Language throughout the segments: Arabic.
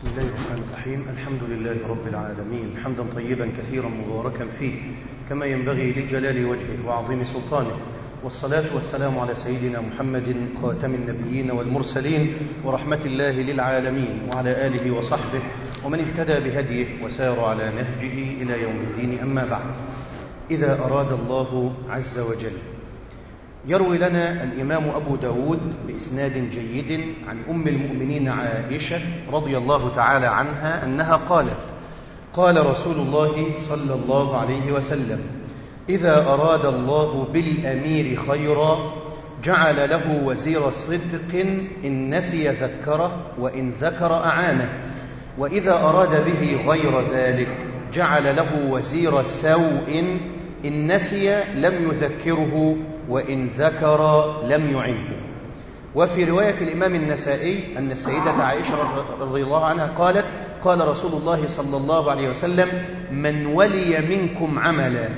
بسم الله الرحمن الرحيم. الحمد لله رب العالمين. حمدا طيبا كثيرا مباركا فيه كما ينبغي لجلال وجهه وعظيم سلطانه. والصلاة والسلام على سيدنا محمد خاتم النبيين والمرسلين ورحمة الله للعالمين وعلى آله وصحبه ومن اهتدى بهديه وسار على نهجه إلى يوم الدين. أما بعد إذا أراد الله عز وجل يروي لنا الإمام أبو داود بإسناد جيد عن أم المؤمنين عائشة رضي الله تعالى عنها أنها قالت قال رسول الله صلى الله عليه وسلم إذا أراد الله بالأمير خيرا جعل له وزير صدق إن نسي ذكره وإن ذكر أعانه وإذا أراد به غير ذلك جعل له وزير سوء إن نسي لم يذكره وإن ذكر لم يعنه وفي رواية الإمام النسائي أن السيدة عائشة رضي الله عنها قالت قال رسول الله صلى الله عليه وسلم من ولي منكم عملا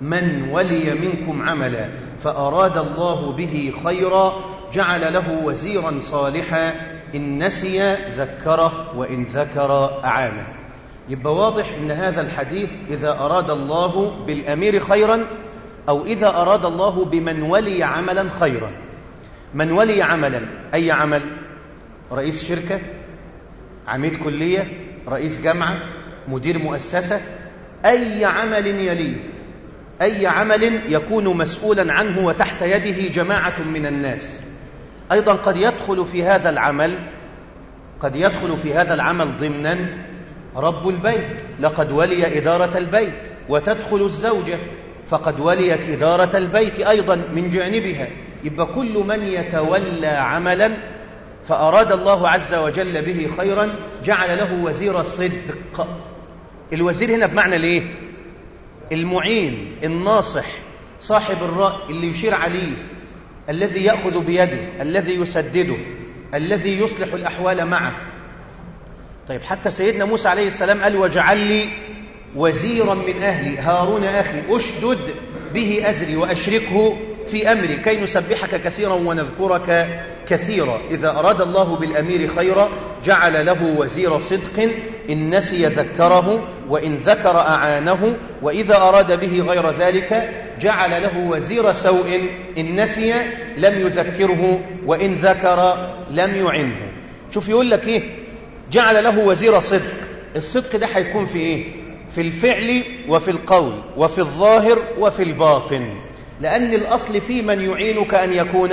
من ولي منكم عملا فأراد الله به خيرا جعل له وزيرا صالحا إن نسي ذكره وإن ذكر أعانه. يبقى واضح إن هذا الحديث إذا أراد الله بالأمير خيرا أو إذا أراد الله بمن ولي عملا خيرا. من ولي عملا أي عمل؟ رئيس شركة عميد كلية رئيس جامعة مدير مؤسسة أي عمل يليه. أي عمل يكون مسؤولا عنه وتحت يده جماعة من الناس. أيضا قد يدخل في هذا العمل قد يدخل في هذا العمل ضمنا رب البيت. لقد ولي إدارة البيت وتدخل الزوجة. فقد وليت إدارة البيت أيضا من جانبها. يبقى كل من يتولى عملا فأراد الله عز وجل به خيرا جعل له وزير صدق الوزير هنا بمعنى ليه؟ المعين الناصح صاحب الرأي اللي يشير عليه الذي يأخذ بيده الذي يسدده الذي يصلح الأحوال معه. طيب حتى سيدنا موسى عليه السلام قال واجعل لي وزيرا من أهلي هارون أخي أشدد به أزري وأشركه في أمري كي نسبحك كثيرا ونذكرك كثيرا. إذا أراد الله بالأمير خيرا جعل له وزير صدق إن نسي ذكره وإن ذكر أعانه وإذا أراد به غير ذلك جعل له وزير سوء إن نسي لم يذكره وإن ذكر لم يعنه. شوف يقول لك إيه؟ جعل له وزير صدق. الصدق ده هيكون في إيه؟ في الفعل وفي القول وفي الظاهر وفي الباطن. لأن الأصل في من يعينك أن يكون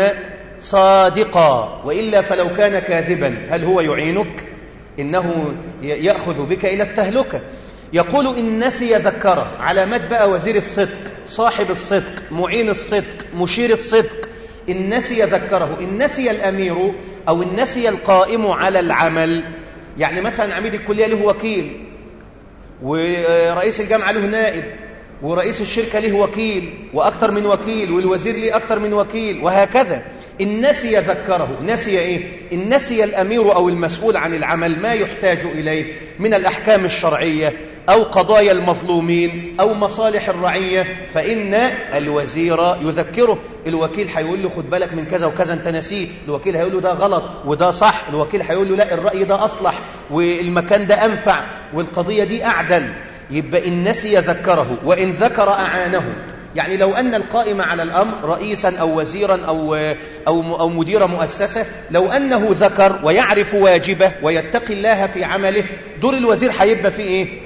صادقا وإلا فلو كان كاذبا هل هو يعينك؟ إنه يأخذ بك إلى التهلكة. يقول إن نسي ذكره علامات بقى وزير الصدق صاحب الصدق معين الصدق مشير الصدق. إن نسي ذكره إن نسي الأمير أو إن نسي القائم على العمل. يعني مثلا عميد الكلية له وكيل ورئيس الجامعة له نائب ورئيس الشركة له وكيل وأكثر من وكيل والوزير له أكثر من وكيل وهكذا إن نسي ذكره نسي إيه؟ إن نسي الأمير أو المسؤول عن العمل ما يحتاج إليه من الأحكام الشرعية أو قضايا المظلومين أو مصالح الرعية فإن الوزير يذكره. الوكيل هيقول له خد بالك من كذا وكذا أنت نسيه الوكيل هيقول له ده غلط وده صح. الوكيل هيقول له لا الرأي ده أصلح والمكان ده أنفع والقضية دي أعدل. يبقى إن نسي ذكره وإن ذكر أعانه. يعني لو أن القائم على الأمر رئيسا أو وزيرا أو, أو, أو مدير مؤسسة لو أنه ذكر ويعرف واجبه ويتقي الله في عمله دور الوزير هيبقى فيه إيه؟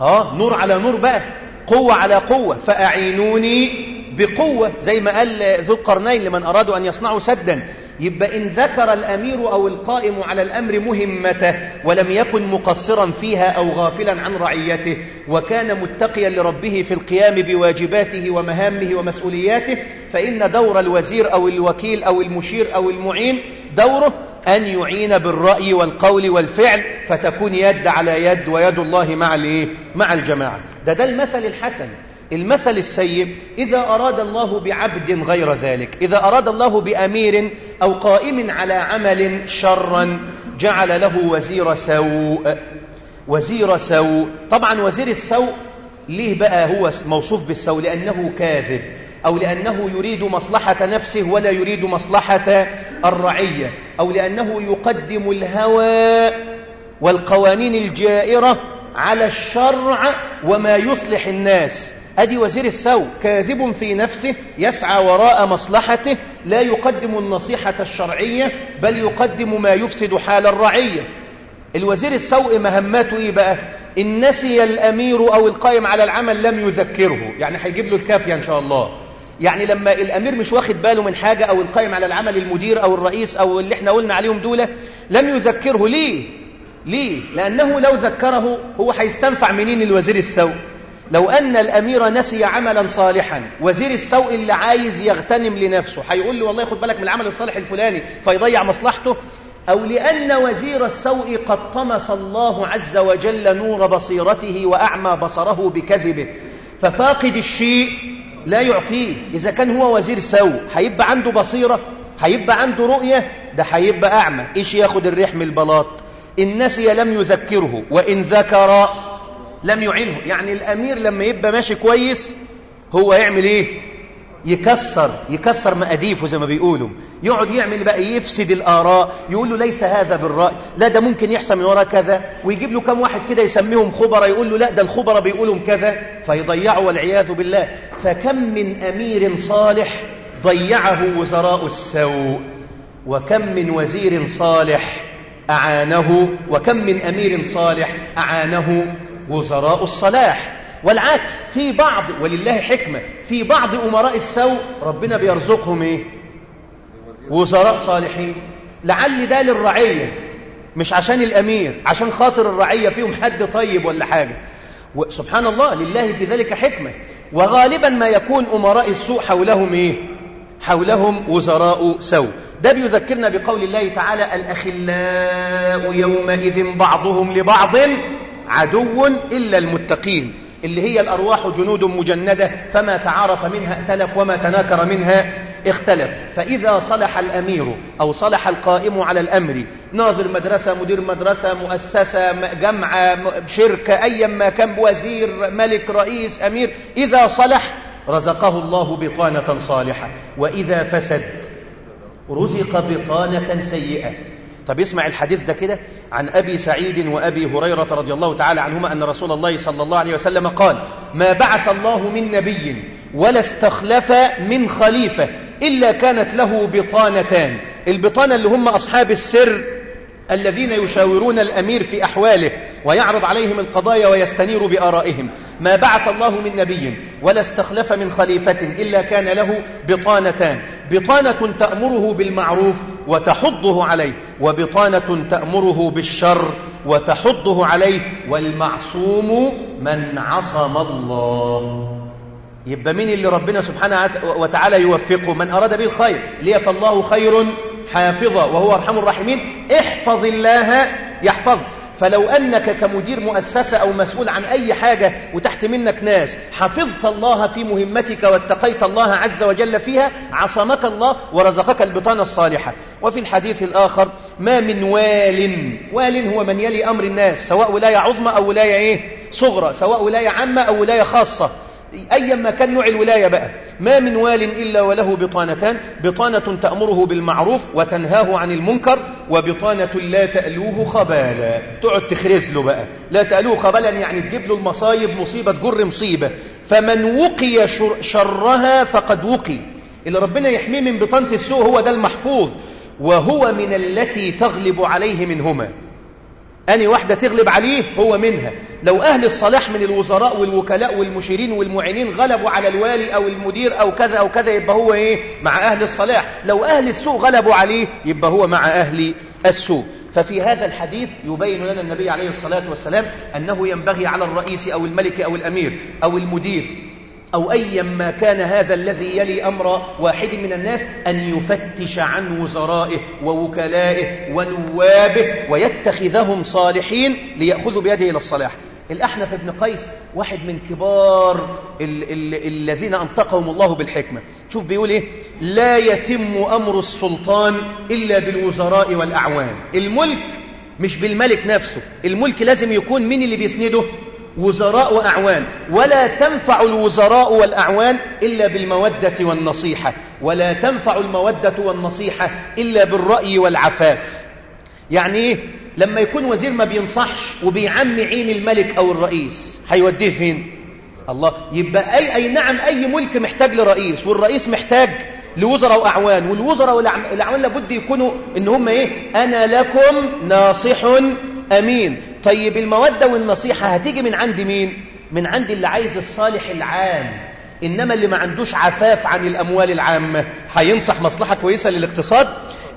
آه نور على نور بقى قوة على قوة فأعينوني بقوة زي ما قال ذو القرنين لمن أرادوا أن يصنعوا سدا. يبقى إن ذكر الأمير أو القائم على الأمر مهمته ولم يكن مقصرا فيها أو غافلا عن رعيته وكان متقيا لربه في القيام بواجباته ومهامه ومسؤولياته فإن دور الوزير أو الوكيل أو المشير أو المعين دوره أن يعين بالرأي والقول والفعل فتكون يد على يد ويد الله مع مع الجماعة. ده ده المثل الحسن. المثل السيء إذا أراد الله بعبد غير ذلك إذا أراد الله بأمير أو قائم على عمل شرا جعل له وزير سوء. وزير سوء. طبعا وزير السوء ليه بقى هو موصوف بالسوء؟ لأنه كاذب. أو لأنه يريد مصلحة نفسه ولا يريد مصلحة الرعية أو لأنه يقدم الهوى والقوانين الجائرة على الشرع وما يصلح الناس. أدي وزير السوء كاذب في نفسه يسعى وراء مصلحته لا يقدم النصيحة الشرعية بل يقدم ما يفسد حال الرعية. الوزير السوء مهماته إيه بقى؟ إن نسي الأمير أو القائم على العمل لم يذكره. يعني هيجيب له الكافية إن شاء الله. يعني لما الأمير مش واخد باله من حاجة أو القائم على العمل المدير أو الرئيس أو اللي إحنا قلنا عليهم دولة لم يذكره ليه؟ ليه؟ لأنه لو ذكره هو هيستنفع منين الوزير السوء؟ لو أن الأمير نسي عملا صالحا وزير السوء اللي عايز يغتنم لنفسه هيقول له والله خد بالك من العمل الصالح الفلاني فيضيع مصلحته؟ أو لأن وزير السوء قد طمس الله عز وجل نور بصيرته وأعمى بصره بكذبه. ففاقد الشيء لا يعطيه. إذا كان هو وزير سوء هيبقى عنده بصيرة هيبقى عنده رؤية ده هيبقى أعمى. إيش ياخد الريح من البلاط؟ إن نسي لم يذكره وإن ذكر لم يعنه. يعني الأمير لما يبقى ماشي كويس هو يعمل إيه؟ يكسر يكسر مقاديفه زي ما بيقولوا. يقعد يعمل بقى يفسد الآراء يقول له ليس هذا بالرأي. لا ده ممكن يحصل من وراء كذا. ويجيب له كم واحد كده يسميهم خبراء يقول له لا ده الخبراء بيقولوا كذا. فيضيعوا والعياذ بالله. فكم من أمير صالح ضيعه وزراء السوء؟ وكم من وزير صالح أعانه؟ وكم من أمير صالح أعانه؟ وزراء الصلاح. والعكس في بعض ولله حكمة في بعض أمراء السوء ربنا بيرزقهم إيه؟ وزراء صالحين. لعل ده للرعية مش عشان الأمير عشان خاطر الرعية فيهم حد طيب ولا حاجة. سبحان الله لله في ذلك حكمة. وغالبا ما يكون أمراء السوء حولهم إيه؟ حولهم وزراء سوء. ده بيذكرنا بقول الله تعالى الأخلاء يومئذ بعضهم لبعض عدو إلا المتقين. اللي هي الأرواح جنود مجندة فما تعارف منها ائتلف وما تناكر منها اختلف. فإذا صلح الأمير أو صلح القائم على الأمر ناظر مدرسة مدير مدرسة مؤسسة جمعة شركة أيا ما كان وزير ملك رئيس أمير إذا صلح رزقه الله بطانة صالحة. وإذا فسد رزق بطانة سيئة. طب اسمع الحديث ده كده عن أبي سعيد وأبي هريرة رضي الله تعالى عنهما أن رسول الله صلى الله عليه وسلم قال ما بعث الله من نبي ولا استخلف من خليفة إلا كانت له بطانتان البطانة اللي هم أصحاب السر الذين يشاورون الأمير في أحواله ويعرض عليهم القضايا ويستنير بآرائهم. ما بعث الله من نبي ولا استخلف من خليفة إلا كان له بطانتان بطانة تأمره بالمعروف وتحضه عليه. وبطانة تأمره بالشر وتحضه عليه والمعصوم من عصم الله. يبقى مين اللي ربنا سبحانه وتعالى يوفقه؟ من أراد به الخير. ليه فالله خير حافظا وهو أرحم الراحمين. احفظ الله يحفظ. فلو أنك كمدير مؤسسة أو مسؤول عن أي حاجة وتحت منك ناس حفظت الله في مهمتك واتقيت الله عز وجل فيها عصمك الله ورزقك البطانة الصالحة وفي الحديث الآخر ما من وال وال هو من يلي أمر الناس سواء ولاية عظمى أو ولاية إيه؟ صغرى سواء ولاية عامة أو ولاية خاصة أيا ما كان نوع الولاية بقى. ما من وال إلا وله بطانتان. بطانة تأمره بالمعروف وتنهاه عن المنكر وبطانة لا تألوه خبالا. تقعد تخرز له بقى. لا تألوه خبالا يعني تجيب له المصايب مصيبة تجر مصيبة. فمن وقي شر شرها فقد وقي. اللي ربنا يحميه من بطانة السوء هو ده المحفوظ. وهو من التي تغلب عليه منهما. أني واحدة تغلب عليه هو منها. لو أهل الصلاح من الوزراء والوكلاء والمشيرين والمعينين غلبوا على الوالي أو المدير أو كذا أو كذا يبقى هو إيه؟ مع أهل الصلاح. لو أهل السوء غلبوا عليه يبقى هو مع أهل السوء. ففي هذا الحديث يبين لنا النبي عليه الصلاة والسلام أنه ينبغي على الرئيس أو الملك أو الأمير أو المدير أو أيا ما كان هذا الذي يلي أمر واحد من الناس أن يفتش عن وزرائه ووكلائه ونوابه ويتخذهم صالحين ليأخذوا بيده إلى الصلاح. الأحنف بن قيس واحد من كبار ال ال الذين أنطقهم الله بالحكمة. شوف بيقول إيه؟ لا يتم أمر السلطان إلا بالوزراء والأعوان الملك مش بالملك نفسه الملك لازم يكون مين اللي بيسنده؟ وزراء وأعوان. ولا تنفع الوزراء والأعوان إلا بالمودة والنصيحة. ولا تنفع المودة والنصيحة إلا بالرأي والعفاف. يعني إيه؟ لما يكون وزير ما بينصحش وبيعمي عين الملك أو الرئيس هيوديه فين؟ الله. يبقى أي, أي نعم أي ملك محتاج لرئيس والرئيس محتاج لوزراء وأعوان والوزراء والأعوان لابد يكونوا إن هم إيه؟ أنا لكم ناصح أمين. طيب المودة والنصيحة هتيجي من عند مين؟ من عند اللي عايز الصالح العام. إنما اللي ما عندوش عفاف عن الأموال العامة. هينصح مصلحة كويسة للاقتصاد؟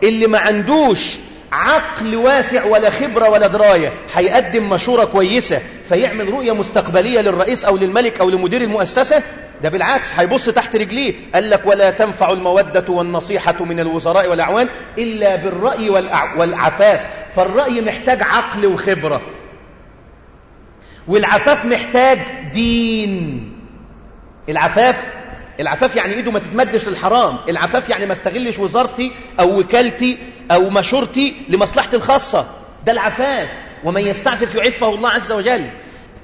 اللي ما عندوش عقل واسع ولا خبرة ولا دراية هيقدم مشورة كويسة فيعمل رؤية مستقبلية للرئيس أو للملك أو لمدير المؤسسة ده بالعكس هيبص تحت رجليه قال لك ولا تنفع المودة والنصيحة من الوزراء والأعوان إلا بالرأي والعفاف. فالرأي محتاج عقل وخبرة. والعفاف محتاج دين. العفاف العفاف يعني إيده ما تتمدش للحرام. العفاف يعني ما استغلش وزارتي أو وكالتي أو مشورتي لمصلحتي الخاصة. ده العفاف. ومن يستعفف يعفه الله عز وجل.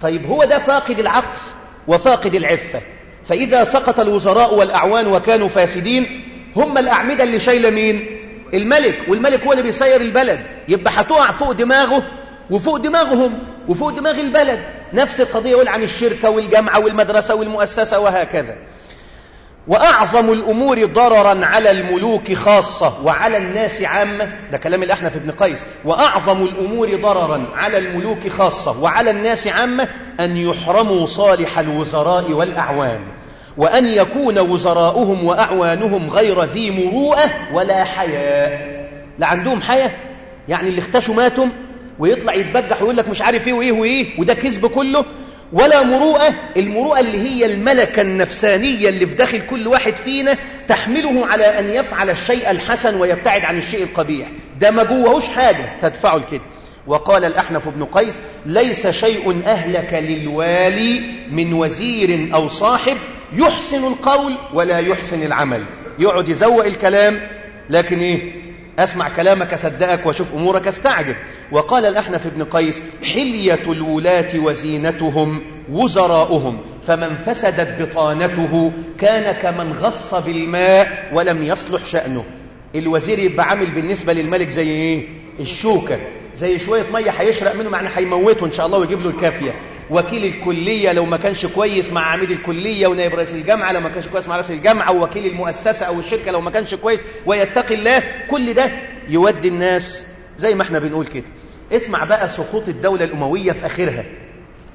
طيب هو ده فاقد العقل وفاقد العفة. فإذا سقط الوزراء والأعوان وكانوا فاسدين هم الأعمدة اللي شايلة مين الملك والملك هو اللي بيسير البلد. يبقى هتقع فوق دماغه وفوق دماغهم وفوق دماغ البلد. نفس القضية يقول عن الشركة والجامعة والمدرسة والمؤسسة وهكذا. وأعظم الأمور ضررا على الملوك خاصة وعلى الناس عامة. ده كلام الأحنف بن قيس. وأعظم الأمور ضررا على الملوك خاصة وعلى الناس عامة أن يحرموا صالح الوزراء والأعوان. وأن يكون وزراؤهم وأعوانهم غير ذي مروءة ولا حياء. لا عندهم حياة يعني اللي اختشوا ماتم ويطلع يتبجح ويقول لك مش عارف إيه وإيه وإيه وده كذب كله. ولا مروءة. المروءة اللي هي الملكة النفسانية اللي في داخل كل واحد فينا تحمله على أن يفعل الشيء الحسن ويبتعد عن الشيء القبيح. ده ما جوهوش حاجة. تدفعه لكده. وقال الأحنف بن قيس ليس شيء أهلك للوالي من وزير أو صاحب يحسن القول ولا يحسن العمل. يقعد يزوق الكلام لكن إيه؟ أسمع كلامك أصدقك وأشوف أمورك أستعجب. وقال الأحنف بن قيس حلية الولاة وزينتهم وزراؤهم فمن فسدت بطانته كان كمن غص بالماء ولم يصلح شأنه. الوزير يبقى عامل بالنسبة للملك زي إيه؟ الشوكة. زي شوية مية هيشرق منه معنى هيموته إن شاء الله ويجيب له الكافية. وكيل الكلية لو ما كانش كويس مع عميد الكلية ونائب رئيس الجامعة لو ما كانش كويس مع رئيس الجامعة ووكيل المؤسسة أو الشركة لو ما كانش كويس ويتقي الله كل ده يودي الناس زي ما إحنا بنقول كده. اسمع بقى سقوط الدولة الأموية في آخرها.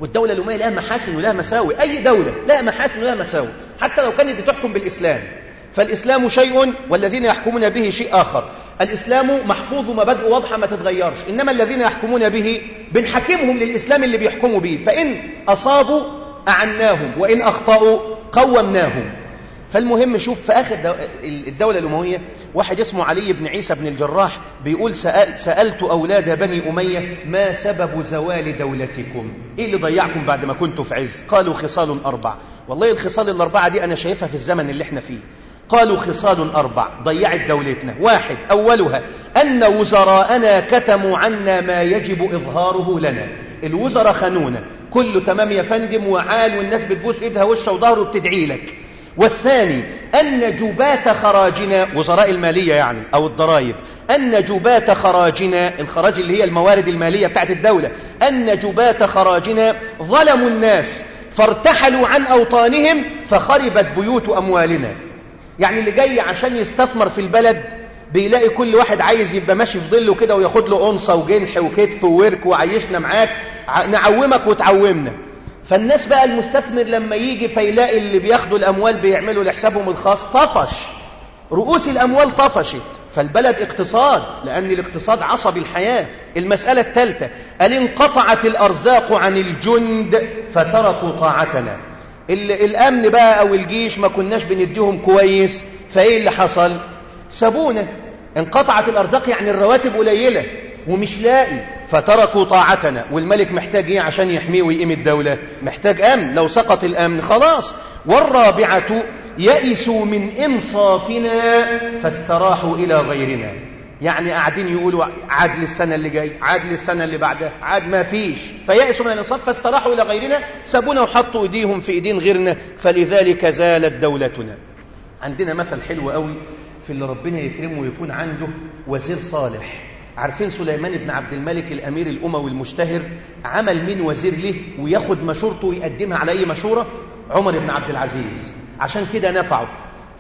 والدولة الأموية لها محاسن ولها مساوئ. أي دولة لها محاسن ولها مساوئ. حتى لو كانت بتحكم بالإسلام. فالإسلام شيء والذين يحكمون به شيء آخر. الإسلام محفوظ مبادئ واضحة ما تتغيرش. إنما الذين يحكمون به بنحكمهم للإسلام اللي بيحكموا به. فإن أصابوا أعناهم وإن أخطأوا قومناهم. فالمهم شوف في آخر الدولة الأموية واحد اسمه علي بن عيسى بن الجراح بيقول سأل سألت أولاد بني أمية ما سبب زوال دولتكم؟ إيه اللي ضيعكم بعد ما كنتوا في عز؟ قالوا خصال أربع والله الخصال الأربعة دي أنا شايفها في الزمن اللي إحنا فيه. قالوا خصال أربع ضيعت دولتنا واحد أولها أن وزراءنا كتموا عنا ما يجب إظهاره لنا. الوزراء خانونا كله تمام يا فندم وعال والناس بتبوس إيدها وشه وظهره بتدعي لك. والثاني أن جبات خراجنا وزراء المالية يعني أو الضرائب أن جبات خراجنا الخراج اللي هي الموارد المالية بتاعت الدولة أن جبات خراجنا ظلموا الناس فارتحلوا عن أوطانهم فخربت بيوت أموالنا. يعني اللي جاي عشان يستثمر في البلد بيلاقي كل واحد عايز يبقى ماشي في ظله كده وياخد له أنصة وجنح وكتف وورك وعيشنا معاك نعومك وتعومنا. فالناس بقى المستثمر لما يجي فيلاقي اللي بياخدوا الأموال بيعملوا لحسابهم الخاص طفش. رؤوس الأموال طفشت. فالبلد اقتصاد لأن الاقتصاد عصب الحياة. المسألة الثالثة قال انقطعت الأرزاق عن الجند؟ فتركوا طاعتنا. الأمن بقى أو الجيش ما كناش بنديهم كويس فإيه اللي حصل؟ سابونا انقطعت الأرزاق يعني الرواتب قليلة ومش لاقي فتركوا طاعتنا والملك محتاج إيه عشان يحميه ويقيم الدولة؟ محتاج أمن لو سقط الأمن خلاص. والرابعة يئسوا من إنصافنا فاستراحوا إلى غيرنا. يعني قاعدين يقولوا عاد للسنة اللي جاي عاد للسنة اللي بعدها عاد ما فيش. فيأسوا من الإنصاف فاستراحوا إلى غيرنا سابونا وحطوا إيديهم في إيدين غيرنا فلذلك زالت دولتنا. عندنا مثل حلو قوي في اللي ربنا يكرمه ويكون عنده وزير صالح. عارفين سليمان بن عبد الملك الأمير الأموي المشتهر عمل مين وزير له وياخد مشورته ويقدمها على أي مشورة؟ عمر بن عبد العزيز. عشان كده نفعه.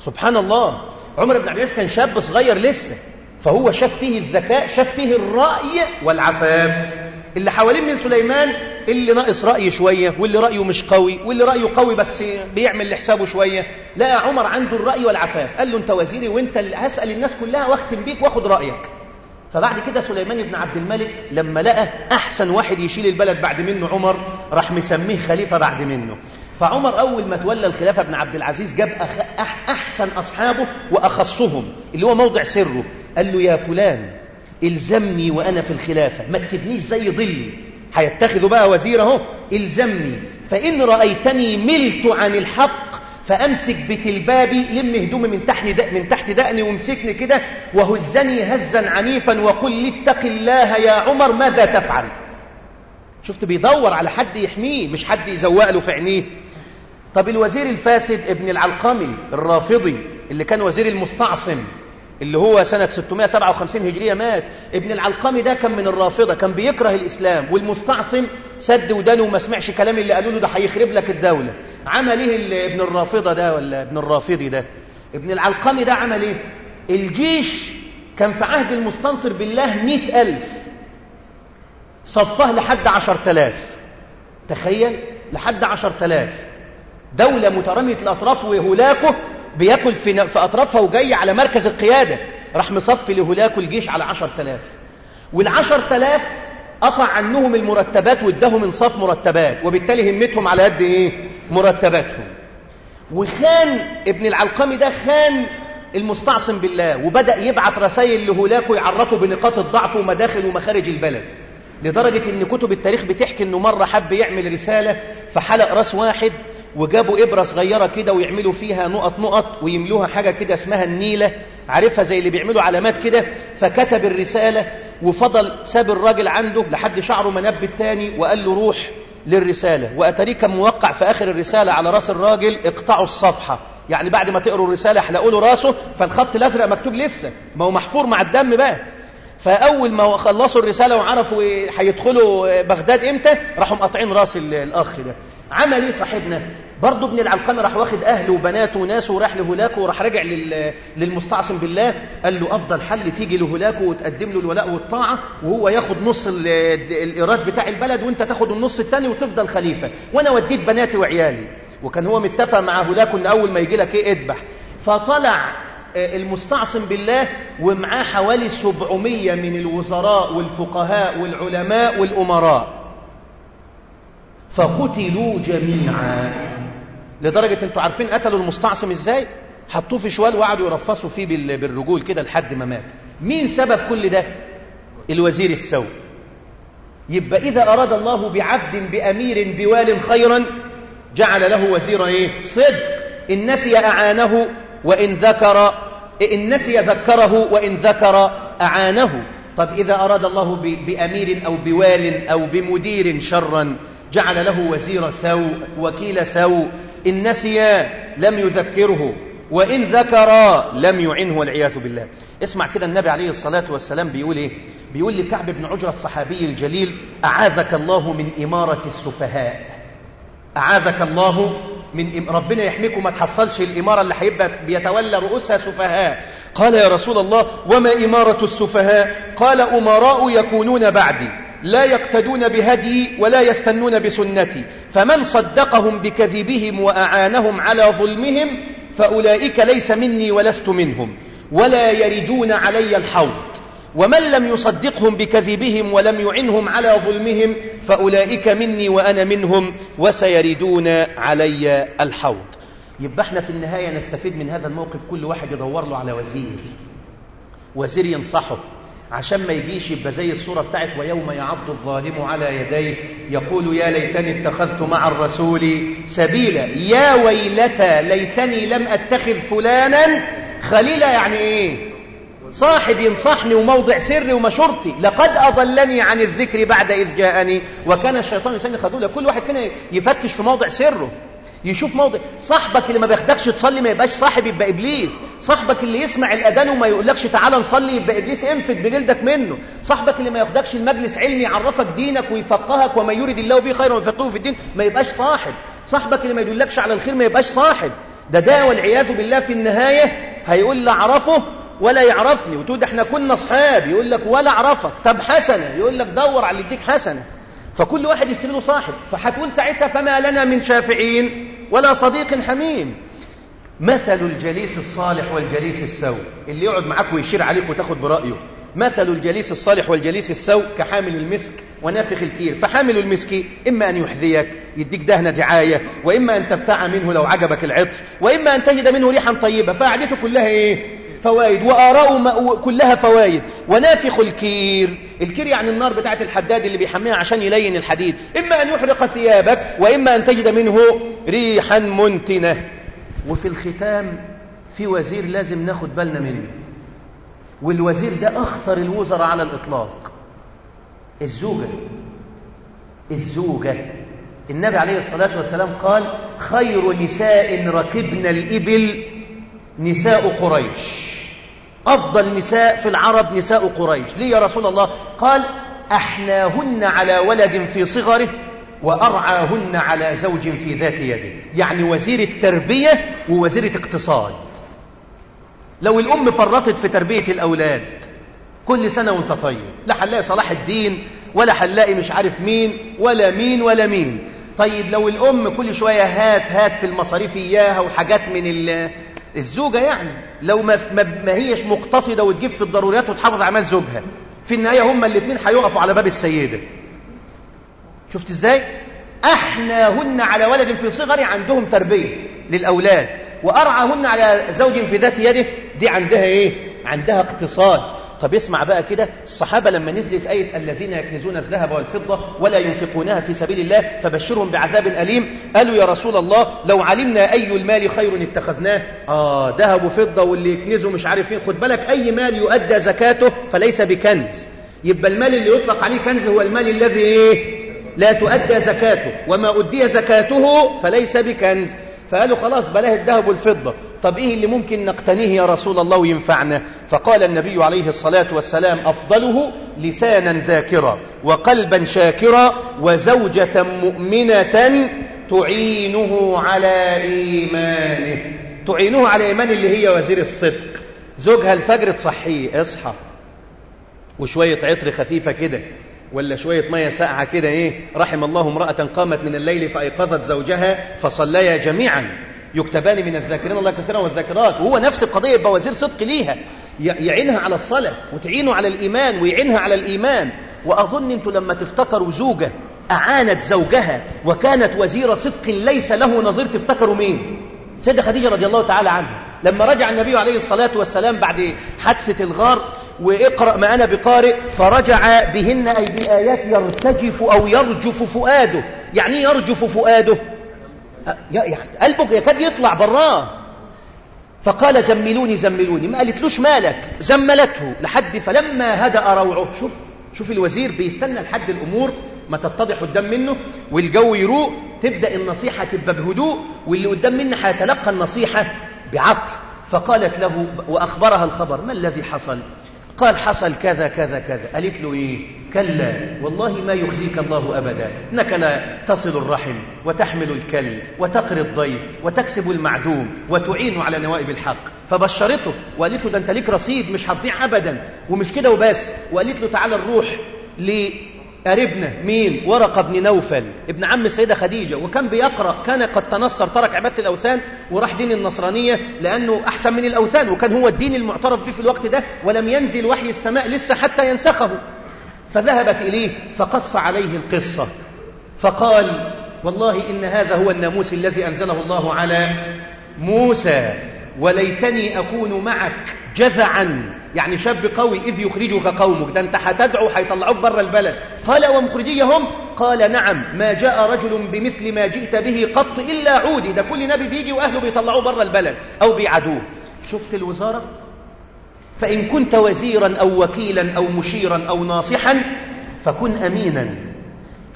سبحان الله. عمر بن عبد العزيز كان شاب صغير لسه. فهو شاف فيه الذكاء شاف فيه الرأي والعفاف. اللي حوالين من سليمان اللي ناقص رأي شوية واللي رأيه مش قوي واللي رأيه قوي بس بيعمل لحسابه شوية. لقى عمر عنده الرأي والعفاف. قال له انت وزيري وانت اللي هسأل الناس كلها واختم بيك واخد رأيك. فبعد كده سليمان بن عبد الملك لما لقى أحسن واحد يشيل البلد بعد منه عمر راح مسميه خليفة بعد منه. فعمر أول ما تولى الخلافة ابن عبد العزيز جاب. أحسن أصحابه وأخصهم اللي هو موضع سره. قال له يا فلان إلزمني وأنا في الخلافة. ما تسيبنيش زي ظلي. هيتخذوا بقى وزير اهو إلزمني. فإن رأيتني ملت عن الحق فأمسك بتلبابي لم هدومي من تحت من تحت دقني وامسكني كده وهزني هزا عنيفا وقل لي اتق الله يا عمر ماذا تفعل؟ شفت بيدور على حد يحميه مش حد يزوق له في عينيه. طب الوزير الفاسد ابن العلقمي الرافضي اللي كان وزير المستعصم اللي هو سنة 657 هجرية مات. ابن العلقمي ده كان من الرافضة كان بيكره الإسلام والمستعصم سد ودانه وما سمعش كلام اللي قالوا له ده هيخرب لك الدولة. عمل إيه ابن الرافضة ده ولا ابن الرافضي ده؟ ابن العلقمي ده عمل إيه؟ الجيش كان في عهد المستنصر بالله مئة ألف. صفاه لحد عشر تلاف تخيل؟ لحد عشر تلاف دولة مترامية الأطراف وهلاكه بياكل في, أطرافها وجاي على مركز القيادة راح مصفي لهلاكه الجيش على عشر تلاف والعشر تلاف قطع عنهم المرتبات واداهم انصاف مرتبات وبالتالي همتهم على قد إيه؟ مرتباتهم. وخان ابن العلقمي ده خان المستعصم بالله وبدأ يبعت رسائل لهلاكه يعرفه بنقاط الضعف ومداخل ومخارج البلد. لدرجة إن كتب التاريخ بتحكي إنه مرة حب يعمل رسالة فحلق رأس واحد وجابوا إبرة صغيرة كده ويعملوا فيها نقط نقط ويملوها حاجة كده اسمها النيلة عارفها زي اللي بيعملوا علامات كده. فكتب الرسالة وفضل ساب الراجل عنده لحد شعره منب التاني وقال له روح للرسالة. وأتريه كان موقع في آخر الرسالة على رأس الراجل اقطعوا الصفحة. يعني بعد ما تقروا الرسالة احلقوا له راسه فالخط الأزرق مكتوب لسه ما هو محفور مع الدم بقى. فأول ما خلصوا الرسالة وعرفوا هيدخلوا بغداد إمتى راحوا مقاطعين راس الأخ ده. عمل إيه صاحبنا؟ برضه ابن العلقمي راح واخد أهله وبناته وناسه وراح لهلاكه وراح راجع للمستعصم بالله قال له أفضل حل تيجي لهلاكه وتقدم له الولاء والطاعة وهو ياخد نص الإيراد بتاع البلد وأنت تاخد النص الثاني وتفضل خليفة. وأنا وديت بناتي وعيالي. وكان هو متفق مع هلاكه إن أول ما يجي لك إيه اذبح. فطلع المستعصم بالله ومعاه حوالي 700 من الوزراء والفقهاء والعلماء والأمراء. فقتلوا جميعا. لدرجة أنتوا عارفين قتلوا المستعصم إزاي؟ حطوه في شوال وقعدوا يرفصوا فيه بالرجول كده لحد ما مات. مين سبب كل ده؟ الوزير السوء يبقى إذا أراد الله بعبد بأمير بوال خيرا جعل له وزير إيه؟ صدق. إن نسي أعانه وإن ذكر إن نسي ذكره وإن ذكر أعانه. طب إذا أراد الله بأمير أو بوال أو بمدير شرا جعل له وزير سوء وكيل سوء. إن نسي لم يذكره وإن ذكر لم يعنه والعياذ بالله. اسمع كده النبي عليه الصلاة والسلام بيقول إيه؟ بيقول لكعب بن عجرة الصحابي الجليل أعاذك الله من إمارة السفهاء. أعاذك الله من ربنا يحميكم ما تحصلش الإمارة اللي هيبقى بيتولى رؤوسها سفهاء. قال يا رسول الله وما إمارة السفهاء؟ قال أمراء يكونون بعدي. لا يقتدون بهدي ولا يستنون بسنتي. فمن صدقهم بكذبهم وأعانهم على ظلمهم فأولئك ليس مني ولست منهم ولا يردون علي الحوض. ومن لم يصدقهم بكذبهم ولم يعنهم على ظلمهم فأولئك مني وأنا منهم وسيردون علي الحوض. يبقى إحنا في النهاية نستفيد من هذا الموقف كل واحد يدور له على وزير. وزير ينصحه. عشان ما يجيش يبقى زي الصورة بتاعت ويوم يعض الظالم على يديه يقول يا ليتني اتخذت مع الرسول سبيلا. يا ويلتى ليتني لم أتخذ فلانا. خليلا يعني إيه؟ صاحب ينصحني وموضع سري ومشورتي. لقد أضلني عن الذكر بعد إذ جاءني. وكان الشيطان يسمي خذولا كل واحد فينا يفتش في موضع سره. يشوف موضع. صاحبك اللي ما بياخدكش تصلي ما يبقاش صاحب يبقى إبليس. صاحبك اللي يسمع الأذان وما يقولكش تعالى نصلي يبقى إبليس انفد بجلدك منه. صاحبك اللي ما ياخدكش المجلس علمي يعرفك دينك ويفقهك وما يريد الله به خيرا ويفقهه في الدين ما يبقاش صاحب. صاحبك اللي ما يدلكش على الخير ما يبقاش صاحب. ده ده والعياذ بالله في النهاية هيقول لا أعرفه ولا يعرفني. وتقول إحنا كنا أصحاب. يقول لك ولا أعرفك. طب حسنة. يقول لك دور على اللي يديك حسنة. فكل واحد يشتري له صاحب. فهتقول ساعتها فما لنا من شافعين. ولا صديق حميم. مثل الجليس الصالح والجليس السوء. اللي يقعد معاك ويشير عليك وتاخد برأيه. مثل الجليس الصالح والجليس السوء كحامل المسك ونافخ الكير. فحامل المسك إما أن يحذيك يديك دهنة دعاية وإما أن تبتاع منه لو عجبك العطر وإما أن تجد منه ريحا طيبة. فقعدته كلها إيه؟ فوائد وآراء كلها فوائد ونافخ الكير. الكير يعني النار بتاعت الحداد اللي بيحميها عشان يلين الحديد. إما أن يحرق ثيابك وإما أن تجد منه ريحا منتنة. وفي الختام في وزير لازم ناخد بالنا منه. والوزير ده أخطر الوزراء على الإطلاق. الزوجة. الزوجة. النبي عليه الصلاة والسلام قال خير نساء ركبن الإبل نساء قريش. أفضل نساء في العرب نساء قريش. ليه يا رسول الله. قال أحناهن على ولد في صغره وأرعاهن على زوج في ذات يده. يعني وزير التربية ووزيرة اقتصاد لو الأم فرطت في تربية الأولاد كل سنة وأنت طيب لا هنلاقي صلاح الدين ولا هنلاقي مش عارف مين ولا مين ولا مين. طيب لو الأم كل شوية هات هات في المصاريف إياها وحاجات من الزوجة يعني لو ما, ما هيش مقتصدة وتجيب في الضروريات وتحافظ على مال زوجها. في النهاية هما الاثنين هيقفوا على باب السيدة. شفت إزاي؟ أحناهن على ولد في صغر عندهم تربية للأولاد وأرعاهن على زوج في ذات يده. دي عندها إيه؟ عندها اقتصاد. طب اسمع بقى كده الصحابة لما نزلت آية الذين يكنزون الذهب والفضة ولا ينفقونها في سبيل الله فبشرهم بعذاب أليم. قالوا يا رسول الله لو علمنا أي المال خير اتخذناه. آه ذهب وفضة واللي يكنزه مش عارفين خد بالك أي مال يؤدى زكاته فليس بكنز. يبقى المال اللي يطلق عليه كنز هو المال الذي إيه؟ لا تؤدى زكاته. وما أدي زكاته فليس بكنز. فقالوا خلاص بلاه الذهب والفضة. طب إيه اللي ممكن نقتنيه يا رسول الله وينفعنا؟ فقال النبي عليه الصلاة والسلام أفضله لسانا ذاكرا وقلبا شاكرا وزوجة مؤمنة تعينه على إيمانه. تعينه على إيمان اللي هي وزير الصدق. زوجها الفجر تصحيه اصحى. وشوية عطر خفيفة كده ولا شوية مية ساقعة كده إيه رحم الله امرأة قامت من الليل فأيقظت زوجها فصليا جميعا. يكتبان من الذاكرين الله كثيرا والذاكرات وهو نفس القضية يبقى وزير صدق ليها يعينها على الصلاة وتعينه على الإيمان ويعينها على الإيمان. وأظن أنتم لما تفتكروا زوجة أعانت زوجها وكانت وزير صدق ليس له نظير تفتكروا مين؟ سيدة خديجة رضي الله تعالى عنها. لما رجع النبي عليه الصلاة والسلام بعد حادثة الغار وإقرأ ما أنا بقارئ فرجع بهن أي بآيات يرتجف أو يرجف فؤاده. يعني يرجف فؤاده؟ يعني قلبك يكاد يطلع براه. فقال زملوني زملوني. ما قالتلوش مالك؟ زملته لحد فلما هدأ روعه. شوف شوف الوزير بيستنى لحد الأمور ما تتضح قدام منه والجو يروق. تبدأ النصيحة تبقى بهدوء واللي قدام منه هيتلقى النصيحة بعقل. فقالت له وأخبرها الخبر ما الذي حصل؟ قال حصل كذا كذا كذا. قالت له إيه؟ كلا والله ما يخزيك الله أبدا. إنك لا تصل الرحم وتحمل الكل وتقري الضيف وتكسب المعدوم وتعين على نوائب الحق. فبشرته وقالت له ده أنت ليك رصيد مش هتضيع أبدا. ومش كده وبس. وقالت له تعالى نروح قريبنا مين؟ ورقة بن نوفل ابن عم السيدة خديجة. وكان بيقرأ كان قد تنصر ترك عبادة الأوثان وراح دين النصرانية لأنه أحسن من الأوثان. وكان هو الدين المعترف به في الوقت ده ولم ينزل وحي السماء لسه حتى ينسخه. فذهبت إليه فقص عليه القصة. فقال والله إن هذا هو الناموس الذي أنزله الله على موسى وليتني أكون معك جذعا. يعني شاب قوي إذ يخرجك قومك. ده أنت هتدعو هيطلعوك بره البلد. قال ومخرجيهم قال نعم. ما جاء رجل بمثل ما جئت به قط إلا عودي. ده كل نبي بيجي وأهله بيطلعوه بره البلد أو بيعدوه. شفت الوزارة؟ فإن كنت وزيرا أو وكيلا أو مشيرا أو ناصحا فكن أمينا.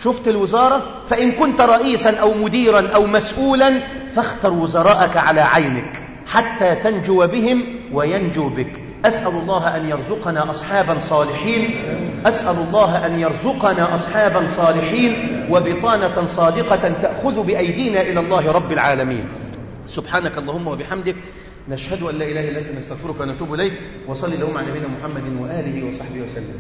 شفت الوزارة؟ فإن كنت رئيسا أو مديرا أو مسؤولا فاختر وزراءك على عينك حتى تنجو بهم وينجو بك. أسأل الله أن يرزقنا أصحابا صالحين. أسأل الله أن يرزقنا أصحابا صالحين. وبطانة صادقة تأخذ بأيدينا إلى الله رب العالمين. سبحانك اللهم وبحمدك نشهد أن لا إله إلا أنت نستغفرك ونتوب إليك وصلي اللهم على نبينا محمد وآله وصحبه وسلم.